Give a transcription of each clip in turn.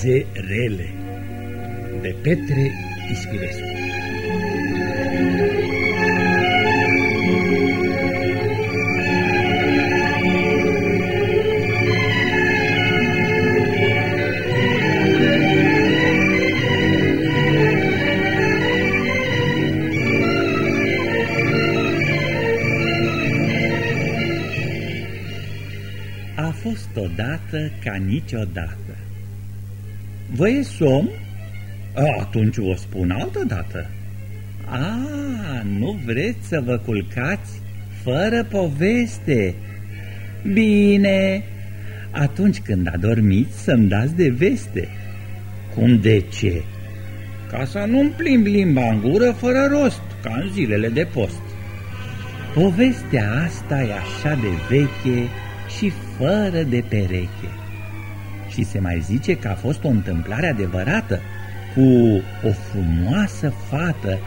pieze rele de Petre Ispirescu A fost odată ca niciodată. Vă e somn? Atunci o spun altă dată. A, nu vreți să vă culcați fără poveste? Bine, atunci când adormiți să-mi dați de veste. Cum de ce? Ca să nu-mi plimb limba în gură fără rost, ca în zilele de post. Povestea asta e așa de veche și fără de pereche. Și se mai zice că a fost o întâmplare adevărată cu o frumoasă fată,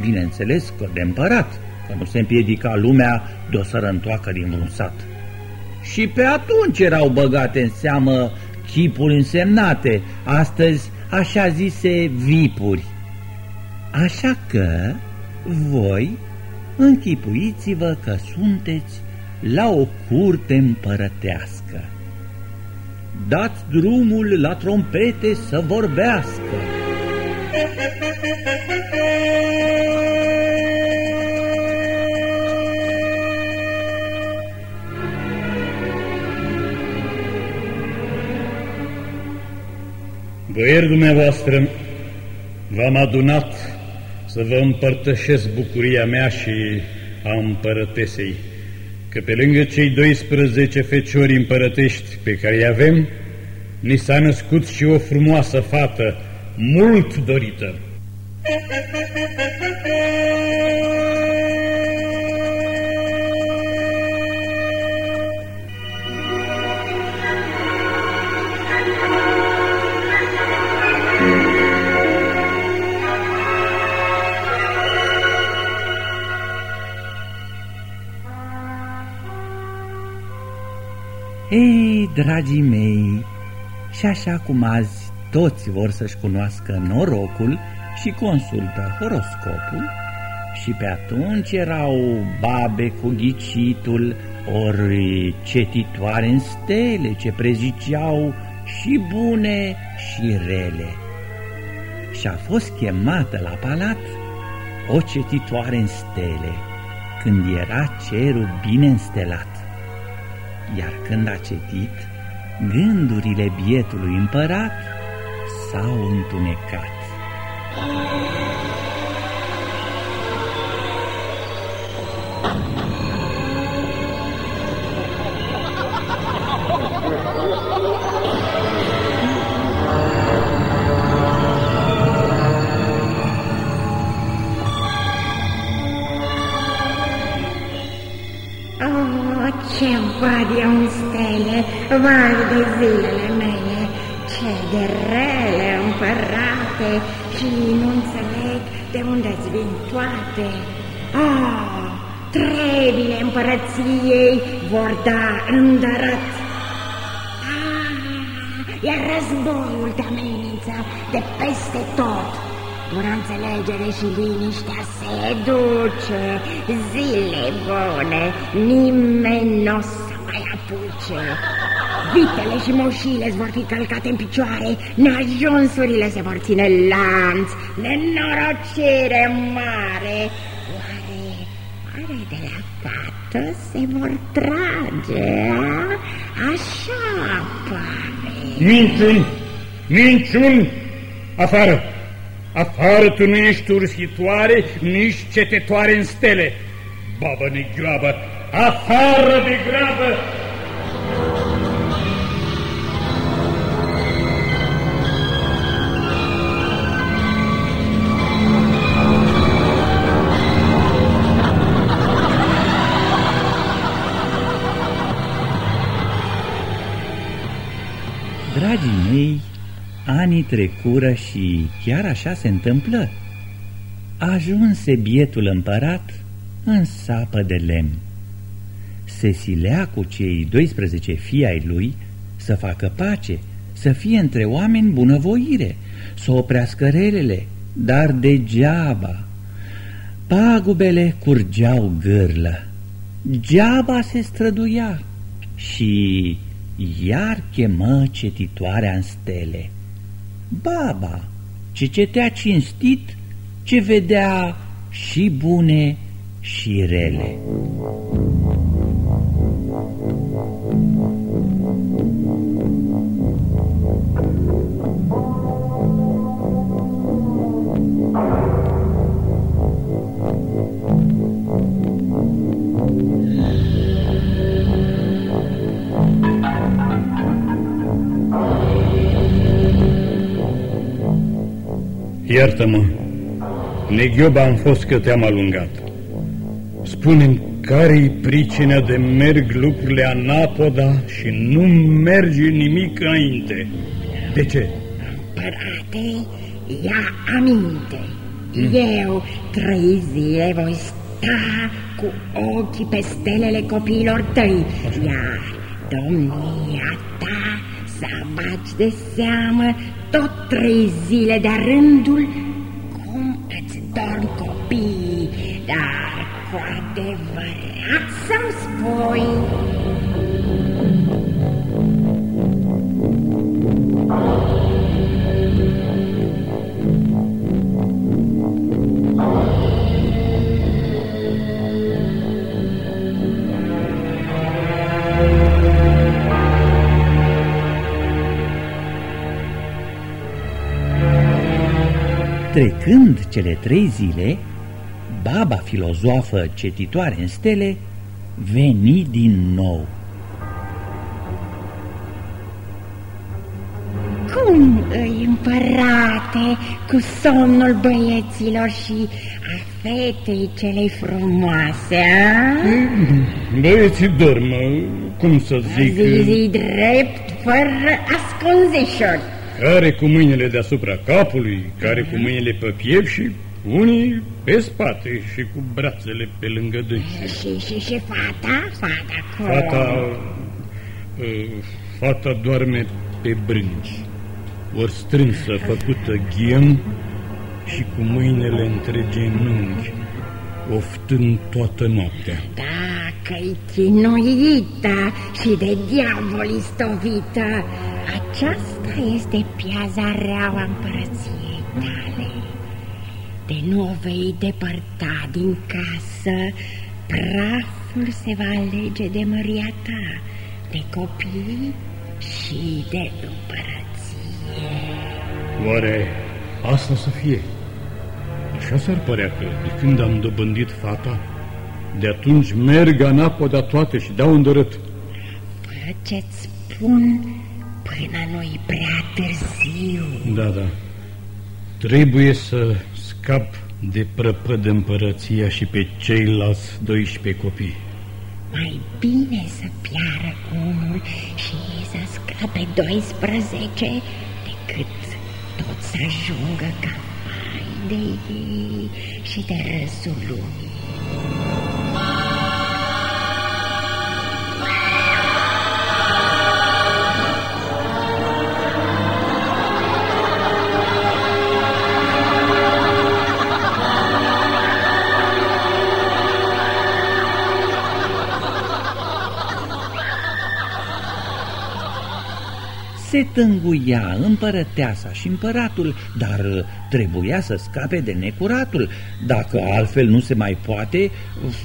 bineînțeles că de împărat, că nu se împiedica lumea de o sărăntoacă din vreun sat. Și pe atunci erau băgate în seamă chipuri însemnate, astăzi așa zise vipuri. Așa că voi închipuiți-vă că sunteți la o curte împărătească. Dați drumul la trompete să vorbească. Boieri dumneavoastră, v-am adunat să vă împărtășesc bucuria mea și a împărătesei, că pe lângă cei 12 feciori împărătești pe care îi avem, ni s-a născut și o frumoasă fată, mult dorită. Dragii mei, și așa cum azi toți vor să-și cunoască norocul și consultă horoscopul, și pe atunci erau babe cu ghicitul, ori cetitoare în stele ce preziceau și bune și rele. Și a fost chemată la palat o cetitoare în stele, când era cerul bine înstelat. Iar când a cetit, gândurile bietului împărat s-au întunecat. Oh, vai de zilele mele, ce de rele împărate și nu înțeleg de unde-ți vin toate. Oh, trebile împărăției vor da îndărăt. Ah, iar războiul te amenință de peste tot. Bună înțelegere și liniștea se duce, zile bune, nimeni nu o să mai apuce. Vitele și moșile vor fi călcate în picioare, neajunsurile se vor ține lanț, nenorocire mare. Oare, oare de la tată se vor trage, a? Așa pare. Minciuni! Minciuni! Afară! Afară tu nu ești ursitoare, nici cetetoare în stele. Babă negroabă, afară de grabă! Dragii mei, anii trecură și chiar așa se întâmplă. Ajunse bietul împărat în sapă de lemn. Se silea cu cei 12 fii ai lui să facă pace, să fie între oameni bunăvoire, să oprească relele, dar degeaba. Pagubele curgeau gârlă, geaba se străduia și iar chemă cetitoarea în stele. Baba, ce cetea cinstit, ce vedea și bune și rele. Iartă-mă, neghioba am fost că te-am alungat. Spune-mi care-i pricina de merg lucrurile anapoda și nu merge nimic înainte? De ce? Împărate, ia aminte. Hmm. Eu trei zile voi sta cu ochii pe stelele copiilor tăi, Așa. iar domnia ta să baci de seamă tot trei zile de rândul cum îți dorm copiii, dar cu adevărat să-mi spui... Trecând cele trei zile, baba filozofă cetitoare în stele veni din nou. Cum îi împărate cu somnul băieților și a fetei celei frumoase, a? Băieții dorm, cum să zic... Zi, zi drept, fără ascunzișuri care cu mâinile deasupra capului, care cu mâinile pe piept și unii pe spate și cu brațele pe lângă dânsi. Și, și, și fata? Fata cum? Fata, uh, fata doarme pe brânci, ori strânsă, făcută ghem și cu mâinile între genunchi, oftând toată noaptea. Dacă-i chinuită și de diavol istovită, aceasta este piaza reaua împărăției tale. De nu o vei depărta din casă, praful se va alege de măria ta, de copii și de împărăție. Oare asta să fie? Așa s-ar părea că de când am dobândit fata, de atunci merg anapoda toate și dau îndărât. Fără ce-ți spun, Până nu-i prea târziu. Da, da. Trebuie să scap de prăpăd împărăția și pe ceilalți 12 copii. Mai bine să piară unul și să scape 12 decât tot să ajungă ca de ei și de râsul lumii. Se tânguia împărăteasa și împăratul, dar trebuia să scape de necuratul. Dacă altfel nu se mai poate,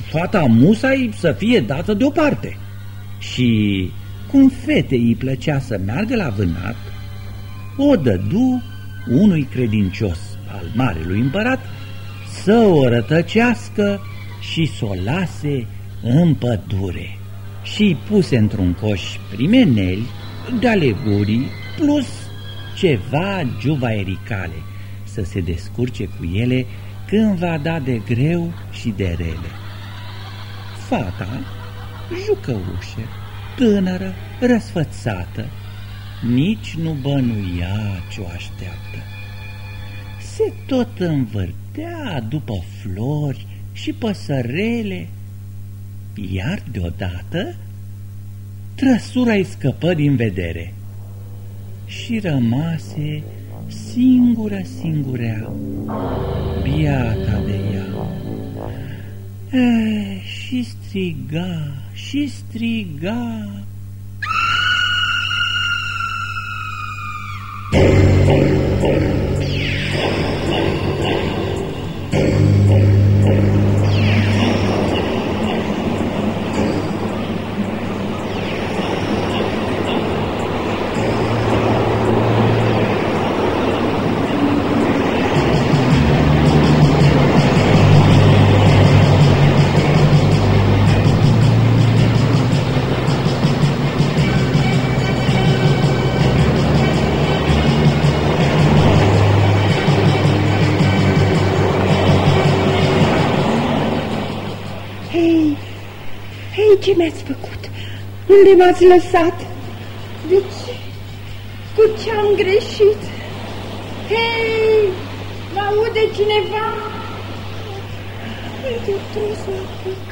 fata musai să fie dată deoparte. Și cum fetei îi plăcea să meargă la vânat, o dădu unui credincios al marelui împărat să o rătăcească și să o lase în pădure. Și puse într-un coș primeneli de alegorii plus ceva juvaericale să se descurce cu ele când va da de greu și de rele. Fata, jucăușă, tânără, răsfățată, nici nu bănuia ce o așteaptă. Se tot învârtea după flori și păsărele, iar deodată trăsura îi scăpă din vedere și rămase singură, singurea, biata de ea. E, și striga, și striga. Ce mi-ați făcut? Unde m-ați lăsat? De ce? Cu ce am greșit? Hei, mă aude cineva? Uite, trebuie să apuc.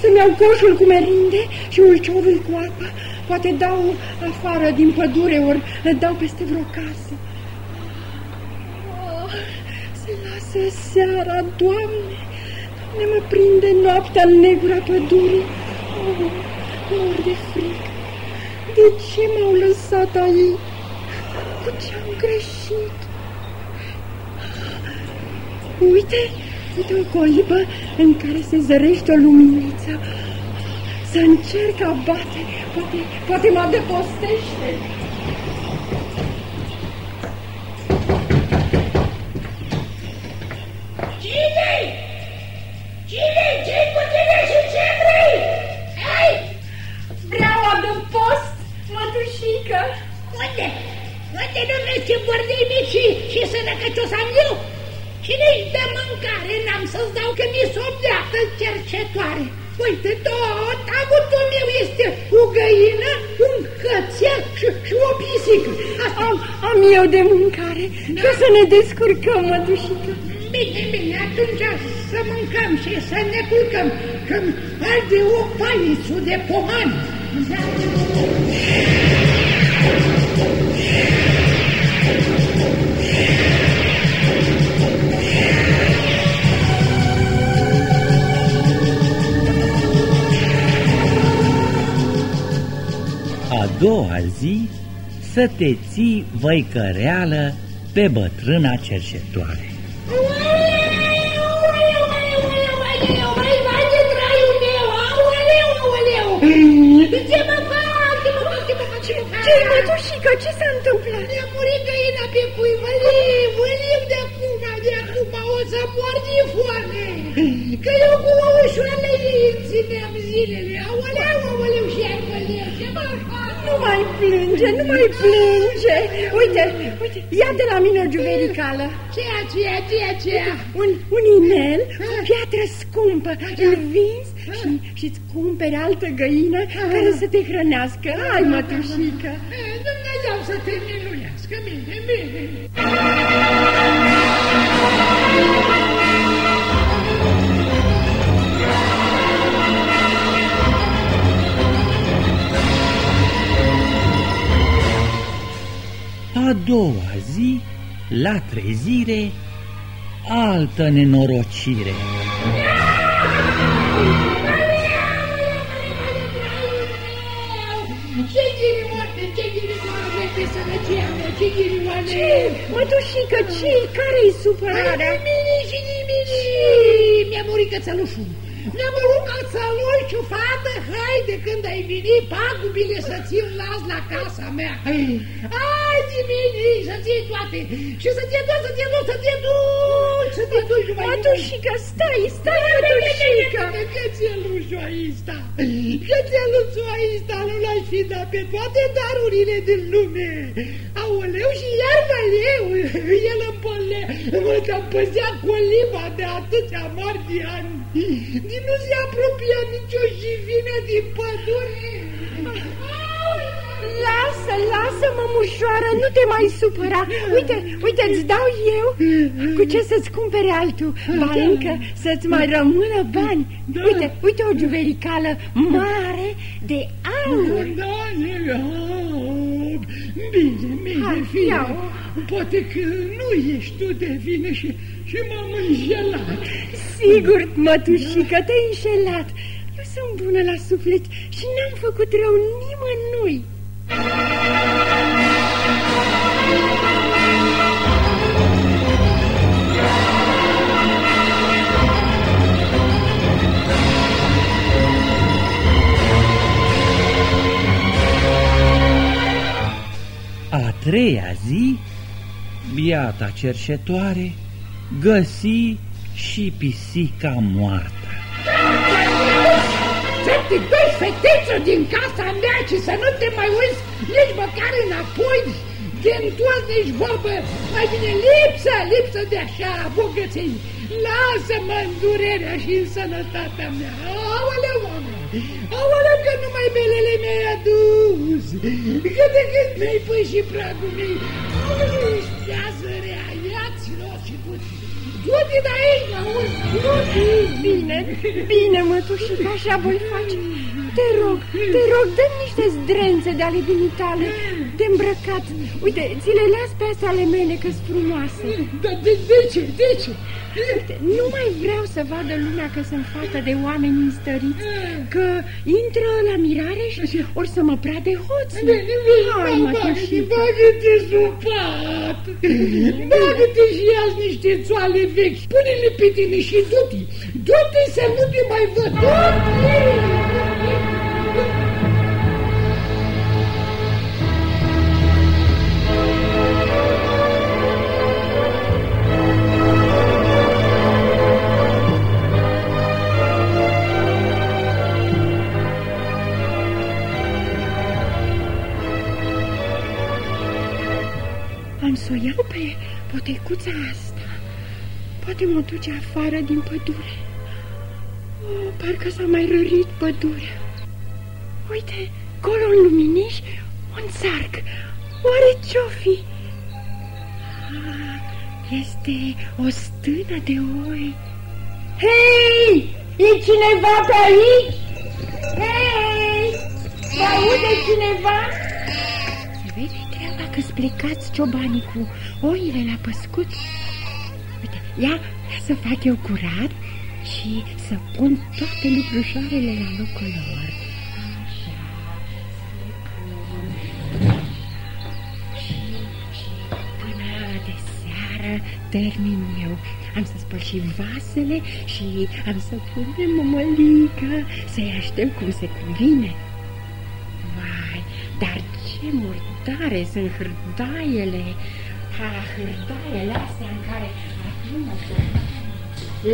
Să-mi iau coșul cu merinde și ulciorul cu apă. Poate dau afară din pădure, ori le dau peste vreo casă. Oh, se lasă seara, Doamne! Ne mă prinde noaptea în negura pădurii. Oh, mor de frică. De ce m-au lăsat aici? Cu ce am greșit? Uite, uite o colibă în care se zărește o luminiță. Să încerc a bate, poate, poate mă depostește. Mătușică. Unde? Unde nu vezi ce bordei mici și, și sănăcăcios am eu? Cine-i dă mâncare? N-am să-ți dau că mi-s o beată cercetoare. Uite, tot avutul meu este o găină, un cățel și, și o pisică. Asta... Am, am eu de mâncare da. și o să ne descurcăm, mătușică. Bine, bine, atunci să mâncăm și să ne culcăm, că arde o palițu de poman. A doua zi să te ții văicăreală pe bătrâna cercetoare. Ce mă fac? Ce mă fac? Ce mă fac? Ce mă fac? Ce, mătușică, ce s-a întâmplat? Mi-a murit găina pe cui, văliu, văliu de acum, de acum, o să mor de foame. Că eu cu o ușoară îi țineam zilele. Aoleu, aoleu și ai văliu, ce mă fac? Nu mai plânge, nu mai plânge. Uite, uite, ia de la mine o juvericală. Ce aceea, ce aceea? Un, un inel, o piatră scumpă. Îl vinzi și, și-ți cumperi altă găină care să te hrănească. Hai, mătușică! Dumnezeu să te minunească, bine, bine! A doua zi, la trezire, altă nenorocire. ce ghinioane? Ce? Mătușică, ce? Care-i supărarea? Nimeni și nimeni. Mi-a murit cățălușul. Mi-a murit cățăluș, fată, haide când ai venit, pagubile să ții un las la casa mea. Hai, dimini, să ții toate. Și să te duci, să te duci, să te duci, să te duci. Mătușică, stai, stai, mătușică. Cățelușul ăsta, cățelușul ăsta nu l-aș fi dat pe toate darurile din lume. Aoleu și iarba eu, el împălea, mă că păzea coliba de atâția mari de ani. Din nu se apropia nicio jivină din pădure. Lasă, lasă, mămușoară, nu te mai supăra. Uite, uite, îți dau eu cu ce să-ți cumpere altul. Ba încă să-ți mai rămână bani. Uite, uite o juvericală mare de aur. Da, e, oh, bine, bine, Hai, fie. ia-o. Poate că nu ești tu de vină și, și m-am înșelat. Sigur, mătușică, te-ai înșelat. Eu sunt bună la suflet și n-am făcut rău nimănui. A treia zi, biata cerșetoare găsi și pisica moartă. Să te duci, fetiță, din casa mea și să nu te mai uiți nici măcar înapoi, de întors nici vorbă, mai bine lipsă, lipsă de așa bogății. Lasă-mă în durerea și în sănătatea mea. Aoleu, mama! Aoleu, că numai belele mi-ai adus! Că de când mi-ai pus și pragul meu! Aoleu, ești rea, ia-ți-l și du-te! Du-te de aici, auzi, du-te! Bine, bine, mătușică, așa voi face. Te rog, te rog, dă niște zdrențe de ale dumitale, de îmbrăcat. Uite, ți le las pe astea ale mele, că-s frumoase. Dar de, de ce, de ce? Uite, nu mai vreau să vadă lumea că sunt fată de oameni înstăriți, că intră la mirare și or să mă prea de hoț. Hai, mătușică. Bagă-te sub pat! Bagă-te și ia niște țoale vechi, pune-le pe tine și du-te! Du-te să nu te mai văd! Du-te! Să o iau pe potecuța asta. Poate mă duce afară din pădure. Oh, parcă s-a mai rărit pădurea. Uite, colo în luminiș, un țarc. Oare ce-o fi? Ah, este o stână de oi. Hei! E cineva pe aici? Hei! Mă aude cineva? Se vede treaba că plecați ciobanii cu oile la păscut. Uite, ia, ia să fac eu curat și să pun toate lucrușoarele la locul lor. Așa, să le pun. Și, și până de seară termin eu. Am să spăl și vasele și am să punem mămălică să-i aștept cum se cuvine. Vai, dar ce murdare sunt hârdaiele! Ha, hârdaiele astea în care adună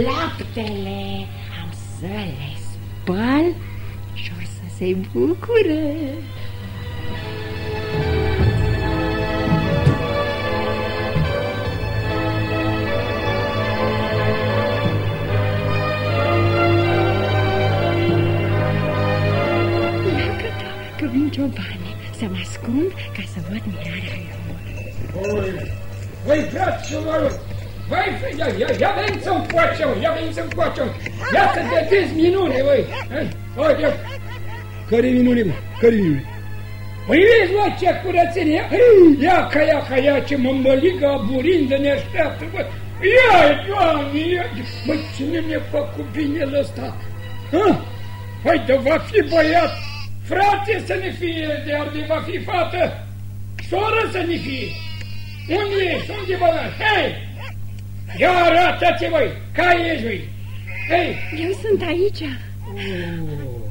laptele. Am să le spăl și or să se bucure. Ia că da, că vin ciobanii să mă ascund ca să văd mirarea lor. Oi, Voi, fraților, Vai, ia, ia, ia veniți să-mi coace, ia veniți să-mi coace. Ia să vedeți minune, voi. Uite, Care minune, mă? Care minune? Păi vezi, mă, ce curățenie! Ia ca ia, ca ia, ce mămăligă aburindă ne așteaptă, bă! Ia, doamne, ia! Măi, cine mi-a făcut binele ăsta? Ha? Păi, de va fi băiat, frate să ne fie, de ar de va fi fată, soră să ne fie. Unde ești? Unde vă las? Hei! Ia arată-te, voi! Care ești, voi? Hei! Eu sunt aici.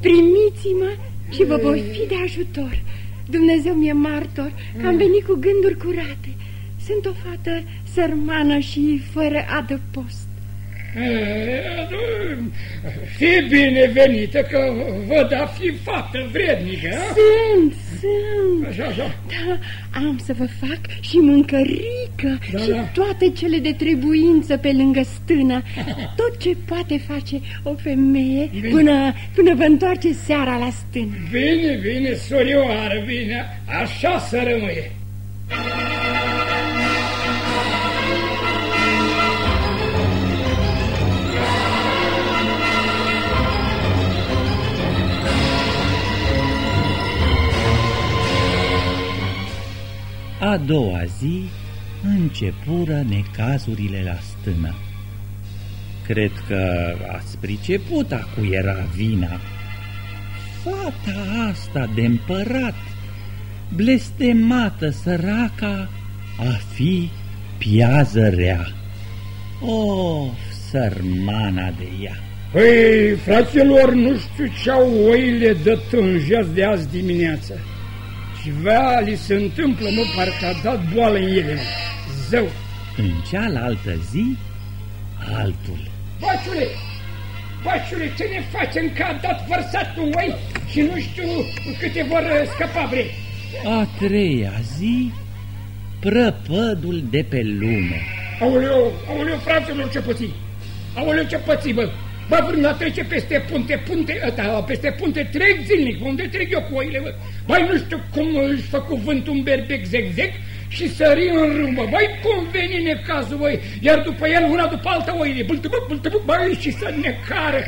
Primiți-mă și vă voi fi de ajutor. Dumnezeu mi-e martor că am venit cu gânduri curate. Sunt o fată sărmană și fără adăpost. Fii binevenită că văd a fi fată vrednică, a? Sunt, sunt. Așa, așa. Da, am să vă fac și mâncărică Da, și da. toate cele de trebuință pe lângă stână. Tot ce poate face o femeie Bine. până, până vă întoarce seara la stână. Bine, bine, sorioară, bine, așa să rămâie. A doua zi începură necazurile la stână. Cred că ați priceput a cui era vina. Fata asta de împărat, blestemată săraca, a fi piază rea. Of, sărmana de ea! Păi, fraților, nu știu ce au oile de tânjez de azi dimineață. Ceva li se întâmplă, mă, parcă a dat boală în ele, mă. Zău! În cealaltă zi, altul. Baciule! Baciule, ce ne facem că a dat vărsat un oi și nu știu câte vor scăpa bre? A treia zi, prăpădul de pe lume. Aoleu, aoleu, fraților, ce pății! Aoleu, ce pății, bă! Bă, vrând a trece peste punte, punte, ăta, peste punte trec zilnic, unde trec eu cu oile, bă. Băi, nu știu cum își fă cuvântul un berbec zec-zec și sări în râmbă. Băi, cum veni necazul, băi, iar după el una după alta oile, bâltă, bă, bâltă, bă, băi, și să necară.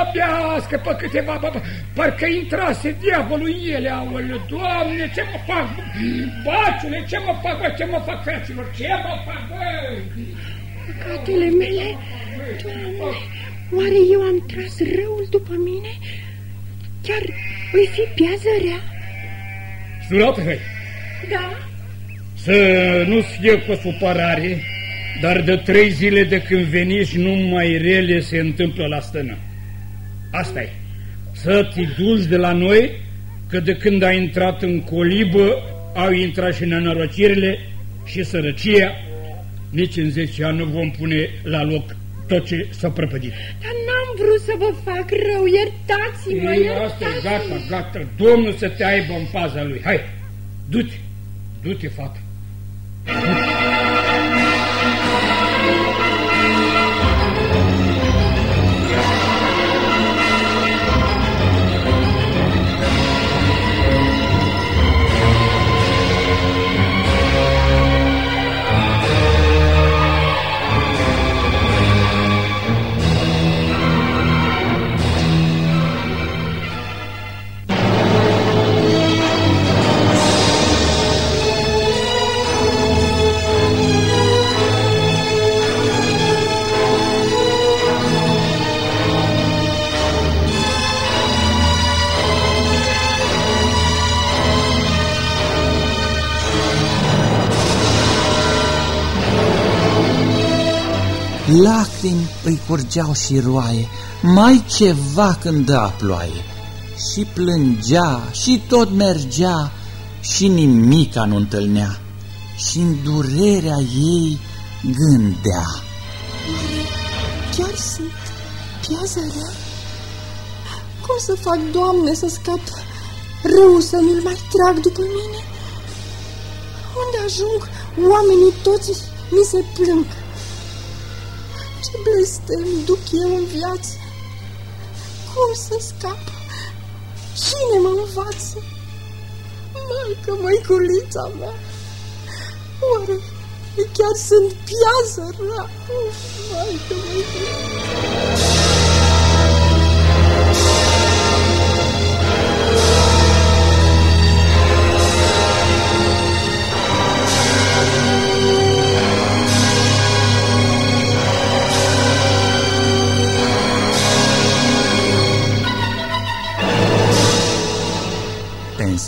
Abia scăpă câteva, bă, bă, parcă intrase diavolul în ele, aoleu, Doamne, ce mă fac, bă? Baciule, ce mă fac, bă, ce mă fac, fraților, ce mă fac, bă? Păcatele mele, Doamne, oare eu am tras răul după mine? Chiar îi fi piază rea? Surată, hai, Da, să nu fie cu supărare, dar de trei zile de când veniți numai rele se întâmplă la stână. asta e. Să te duci de la noi, că de când ai intrat în colibă, au intrat și nenorocirile și sărăcia, nici în 10 ani nu vom pune la loc tot ce s-a prăpădit. dar n-am vrut să vă fac rău, iertați-mă, Ei, Asta e gata, iertați-mă. gata. Domnul să te aibă în paza lui. Hai, du-te, du-te, fată. Lacrimi îi curgeau și roaie, mai ceva când dă ploaie. Și plângea, și tot mergea, și nimica nu întâlnea. și în durerea ei gândea. Chiar sunt piaza rea? Cum să fac, Doamne, să scap rău să nu-l mai trag după mine? Unde ajung, oamenii toți mi se plâng. Ce blestem duc eu în viață? Cum să scap? Cine mă învață? Maică, măiculița mea, oare chiar sunt piază rea? Maică, măiculița Pe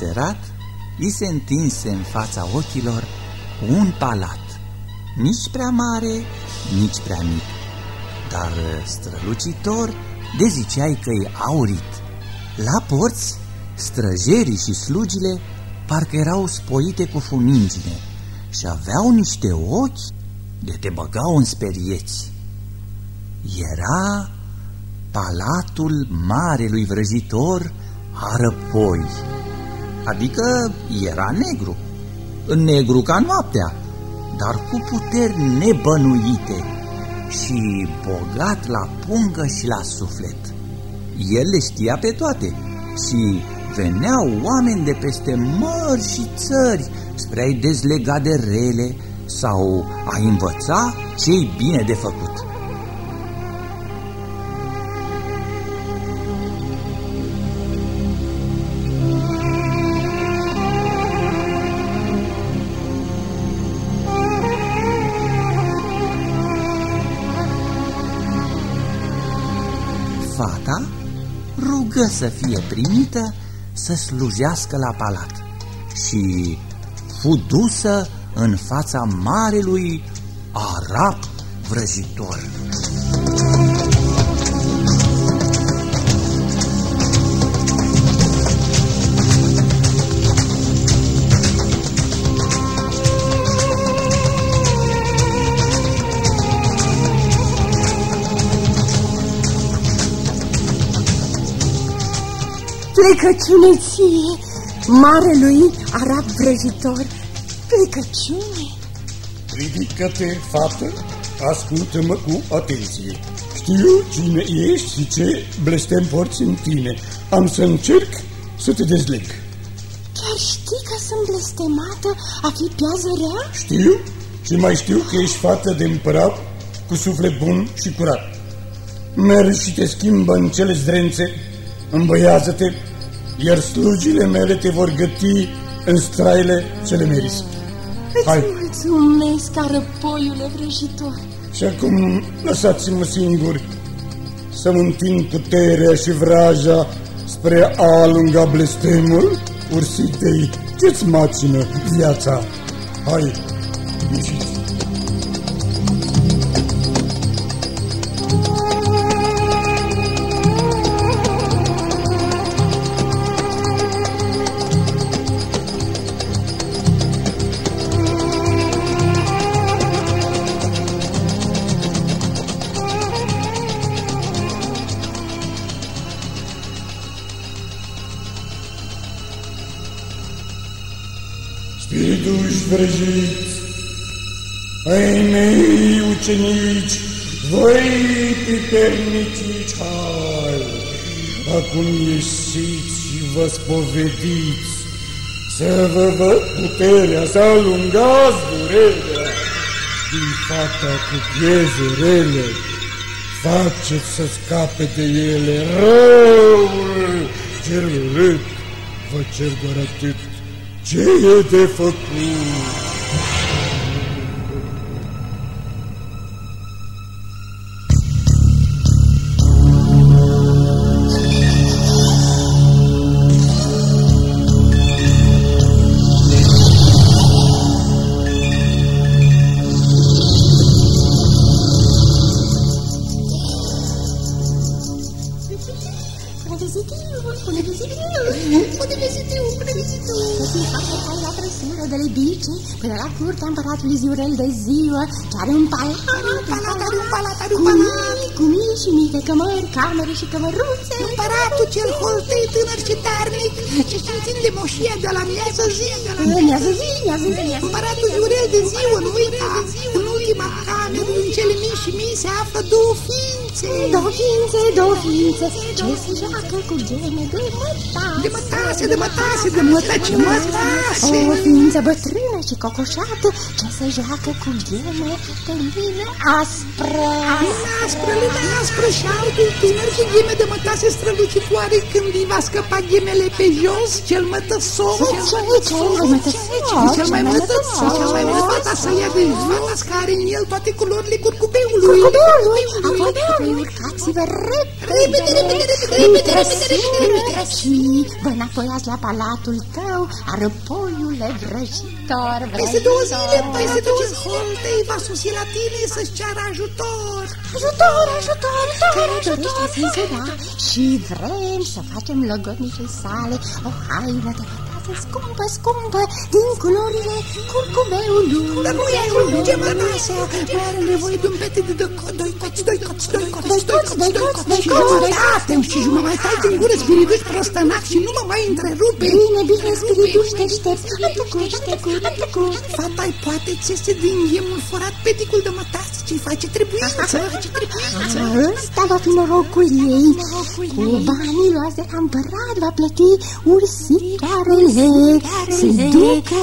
înserat, i se întinse în fața ochilor un palat, nici prea mare, nici prea mic, dar strălucitor de ziceai că e aurit. La porți, străjerii și slugile parcă erau spoite cu funingine și aveau niște ochi de te băgau în sperieți. Era palatul marelui vrăjitor Arăpoi, adică era negru, negru ca noaptea, dar cu puteri nebănuite și bogat la pungă și la suflet. El le știa pe toate și veneau oameni de peste mări și țări spre a-i dezlega de rele sau a învăța ce-i bine de făcut. Să fie primită să slujească la palat și fu dusă în fața marelui arab vrăjitor. Plecăciune ție, marelui arab vrăjitor, plecăciune. Ridică-te, fată, ascultă-mă cu atenție. Știu cine ești și ce blestem porți în tine. Am să încerc să te dezleg. Chiar știi că sunt blestemată a fi piază rea? Știu și mai știu că ești fată de împărat cu suflet bun și curat. Mergi și te schimbă în cele zdrențe, îmbăiază-te, iar slujile mele te vor găti în straile cele meriți. Hai. Îți mulțumesc, arăpoiule vrăjitor. Și acum lăsați-mă singur să-mi întind puterea și vraja spre a alunga blestemul ursitei ce-ți macină viața. Hai, ieșiți! Pipernici, hai, acum ieșiți și vă spovediți, să vă văd puterea, să alungați durerea. Din fata cu pieze rele, faceți să scape de ele răul. Cel urât, vă cer doar atât ce e de făcut? De ziua, ce are un palat, un palat, are un palat, are un palat. Cu mii și mii de cămări, camere și cămăruțe. Împăratul cel holtei, tânăr și darnic, ce simțim de moșia de la miază zi. Miază zi, miază zi, miază Împăratul Ziurel de ziua, nu uita, în ultima cameră, în cele mii și mii, se află două ființe. Două ființe, două ființe, ce se joacă cu geme de mătase. De mătase, de mătase, de mătăce, mătase. O ființă bătrână și cocoșată ce se joacă cu geme de lină aspră. Lina aspră, lina aspră și altul tânăr cu gheme de mătase strălucitoare când îi va scăpa ghemele pe jos, cel mătăsos. Ce, cel mai mătăsos? Cel mai mătăsos, cel mai mătăsos. Fata să ia de fata că are în el toate culorile curcubeului. Curcubeului, apoi urcați-vă repede, Repede, repede, repede, repede, repede, repede, repede. Și vă înapoiați la palatul tău, arăpoiule vrăjitor, Peste două zile, vrăjitor. peste două zile, Holtei va sosi la tine să-ți ceară ajutor. Ajutor, ajutor, ajutor, ajutor, ajutor. Și vrem să facem logodnicei sale o haină de pătată scumpă, scumpă, din culorile curcubeului. Dar nu e ajunge mănasa, mai are nevoie de un pete de doi coți, doi coți, doi coți, doi coți, doi coți, doi coți, doi și coți, doi jumătate, și jumătate taci din gură, spiriduși prostănac și nu mă mai întrerupe. Bine, bine, spiriduși deștept, am tăcut, am tăcut, am tăcut. Fata îi poate țese din iemul furat peticul de mătați, ce-i face trebuință, face trebuință. Ăsta va fi norocul ei. Cu banii luați de la împărat va plăti ursitoarele să ducă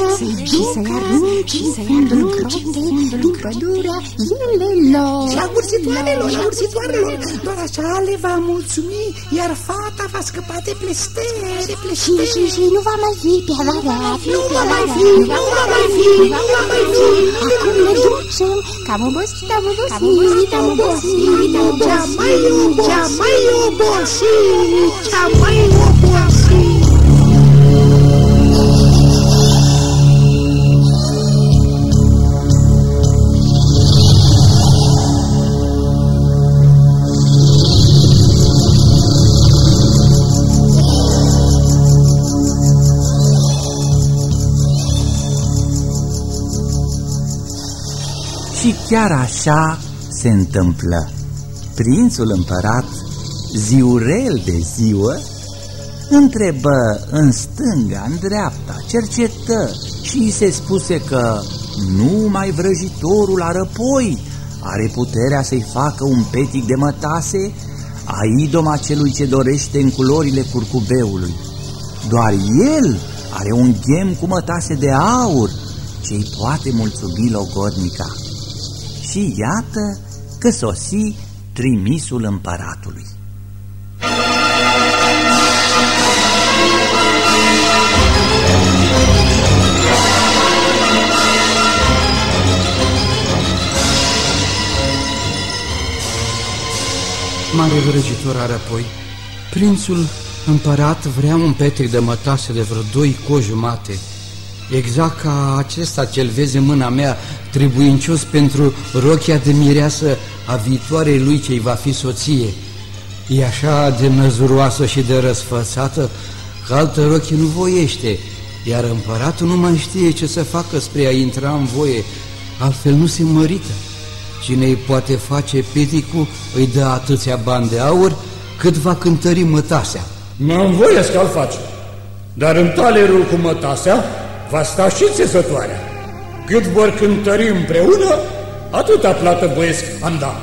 și să-i arunce în fundul gropei din pădurea zilelor. Și a ursitoarelor, a ursitoarelor, doar așa le va mulțumi, iar fata va scăpa de plestere, Și, plestere. și, și nu va mai fi piavarea, Nu va mai fi, nu va mai fi, nu va mai fi. Acum ne ducem, că am obosit obosit, am obosit, cea chiar așa se întâmplă. Prințul împărat, ziurel de ziua, întrebă în stânga, în dreapta, cercetă și îi se spuse că numai vrăjitorul arăpoi are puterea să-i facă un petic de mătase a idoma celui ce dorește în culorile curcubeului. Doar el are un ghem cu mătase de aur ce-i poate mulțumi logodnica. Și iată că sosi trimisul împăratului. Mare vrăjitor are apoi. Prințul împărat vrea un petec de mătase de vreo doi co jumate, exact ca acesta ce-l vezi în mâna mea, trebuincios pentru rochia de mireasă a viitoarei lui ce-i va fi soție. E așa de năzuroasă și de răsfățată că altă rochie nu voiește, iar împăratul nu mai știe ce să facă spre a intra în voie, altfel nu se mărită. Cine îi poate face peticul îi dă atâția bani de aur cât va cântări mătasea. Mă învoiesc că-l face, dar în talerul cu mătasea va sta și țesătoarea. Cât vor cântări împreună, atâta plată voiesc anda.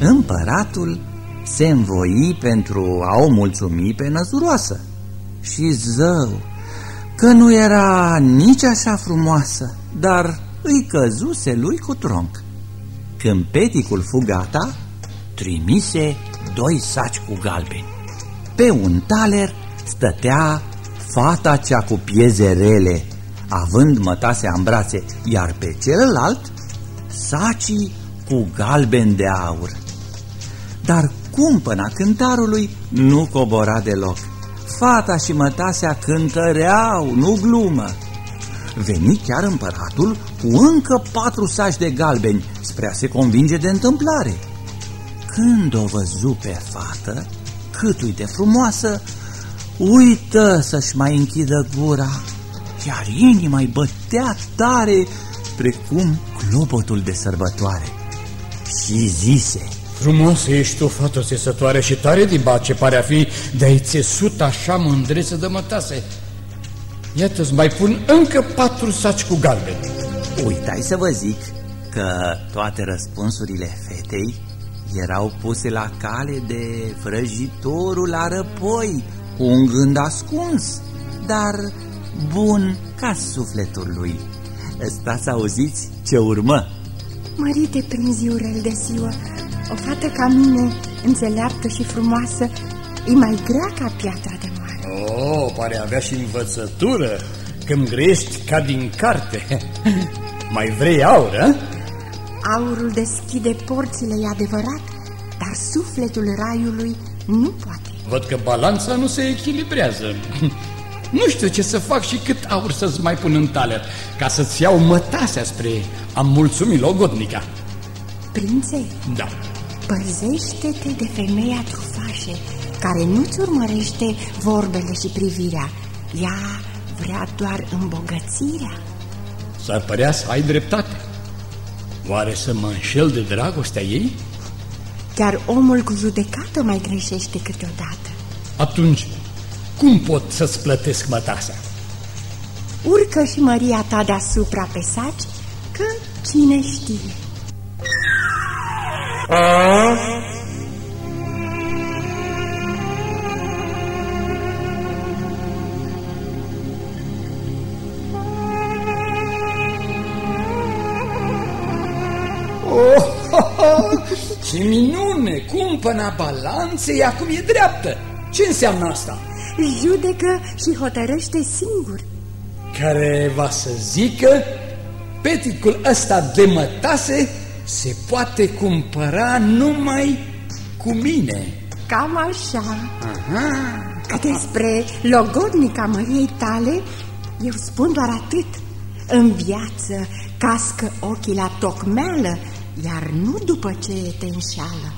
Împăratul se învoi pentru a o mulțumi pe năzuroasă și zău că nu era nici așa frumoasă, dar îi căzuse lui cu tronc. Când peticul fu gata, trimise doi saci cu galbeni. Pe un taler stătea fata cea cu pieze rele, având mătasea în brațe, iar pe celălalt sacii cu galben de aur. Dar cumpăna cântarului nu cobora deloc. Fata și mătasea cântăreau, nu glumă. Veni chiar împăratul cu încă patru saci de galbeni spre a se convinge de întâmplare. Când o văzu pe fată, câtui de frumoasă, uită să-și mai închidă gura, iar inima îi bătea tare precum clopotul de sărbătoare. Și zise... Frumoasă ești tu, fată țesătoare, și tare dibace pare a fi de a-i țesut așa mândreță de mătase. Iată-ți mai pun încă patru saci cu galben. Uitai să vă zic că toate răspunsurile fetei erau puse la cale de vrăjitorul arăpoi, cu un gând ascuns, dar bun ca sufletul lui. Stați auziți ce urmă? Mărite prin ziurel de ziua, o fată ca mine, înțeleaptă și frumoasă, e mai grea ca piatra de moare. Oh, pare avea și învățătură, când grești ca din carte. mai vrei aur, a? Aurul deschide porțile, e adevărat, dar sufletul raiului nu poate. Văd că balanța nu se echilibrează. Nu știu ce să fac și cât aur să-ți mai pun în taler, ca să-ți iau mătasea spre a mulțumi logodnica. Prințe, Da. păzește-te de femeia trufașe, care nu-ți urmărește vorbele și privirea. Ea vrea doar îmbogățirea. S-ar părea să ai dreptate. Oare să mă înșel de dragostea ei? Chiar omul cu judecată mai greșește câteodată. Atunci, cum pot să-ți plătesc mătasea? Urcă și măria ta deasupra pe saci, că cine știe. Ce minune! Cumpăna balanței acum e dreaptă. Ce înseamnă asta? Judecă și hotărăște singur. Care va să zică, peticul ăsta de mătase se poate cumpăra numai cu mine. Cam așa. Aha. Că despre logodnica măriei tale, eu spun doar atât. În viață cască ochii la tocmeală, iar nu după ce te înșală.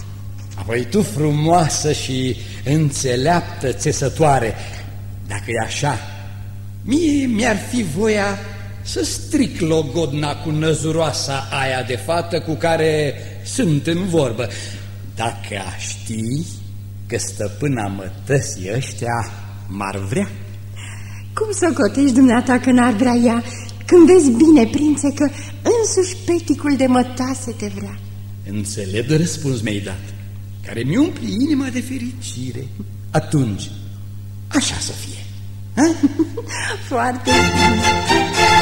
Apoi tu frumoasă și înțeleaptă țesătoare, dacă e așa, mie mi-ar fi voia să stric logodna cu năzuroasa aia de fată cu care sunt în vorbă. Dacă aș ști că stăpâna mătăsii ăștia m-ar vrea. Cum să cotești dumneata că n-ar vrea ea, când vezi bine, prințe, că însuși peticul de mătase te vrea? Înțeleg de răspuns mi-ai dat, care mi umpli inima de fericire. Atunci, așa să fie. Ha? Foarte bine.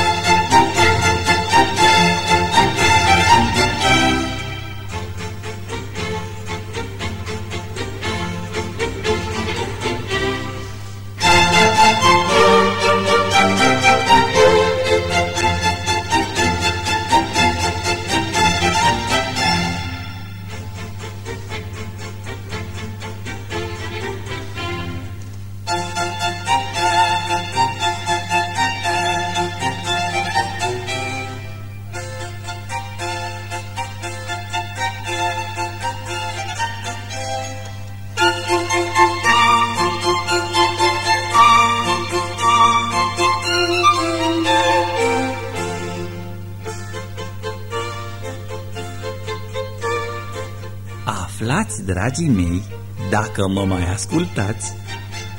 Aflați, dragii mei, dacă mă mai ascultați,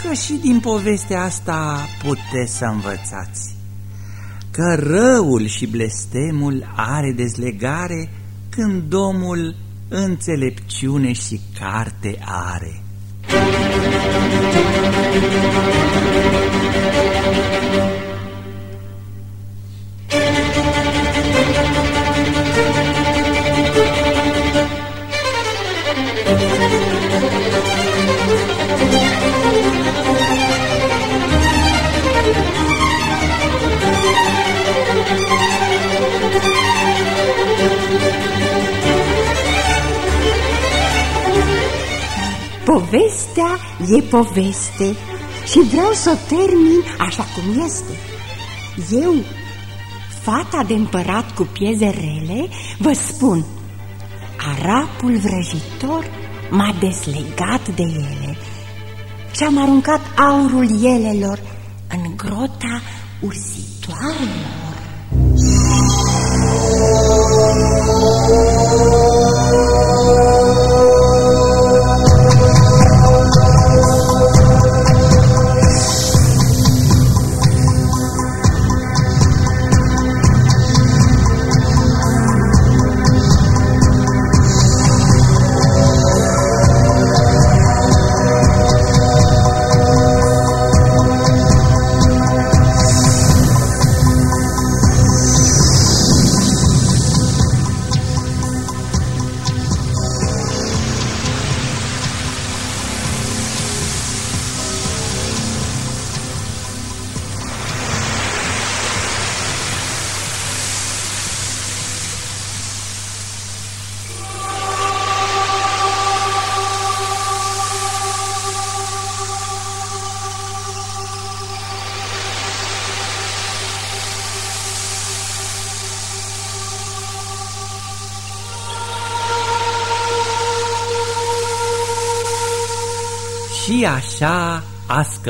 că și din povestea asta puteți să învățați. Că răul și blestemul are dezlegare când omul înțelepciune și carte are. Povestea e poveste și vreau să o termin așa cum este. Eu, fata de împărat cu pieze rele, vă spun, arapul vrăjitor m-a deslegat de ele și am aruncat aurul elelor în grota ursitoarelor. Și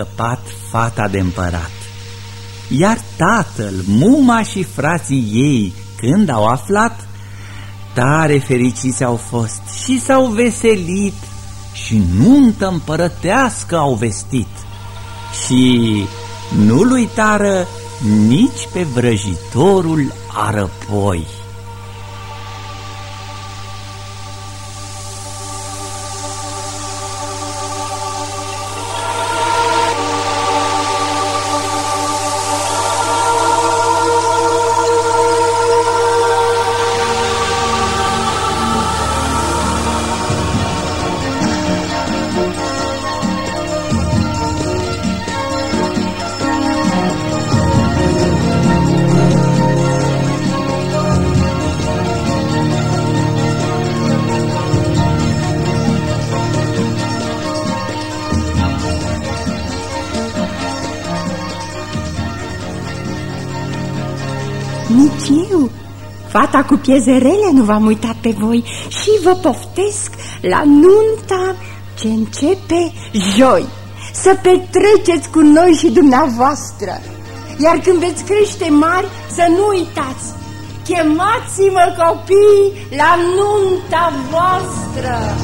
scăpat fata de împărat. Iar tatăl, muma și frații ei, când au aflat, tare fericiți au fost și s-au veselit și nuntă împărătească au vestit. Și nu-l uitară nici pe vrăjitorul arăpoi. Fata cu piezerele nu v-am uitat pe voi și vă poftesc la nunta ce începe joi. Să petreceți cu noi și dumneavoastră. Iar când veți crește mari, să nu uitați. Chemați-mă copii la nunta voastră!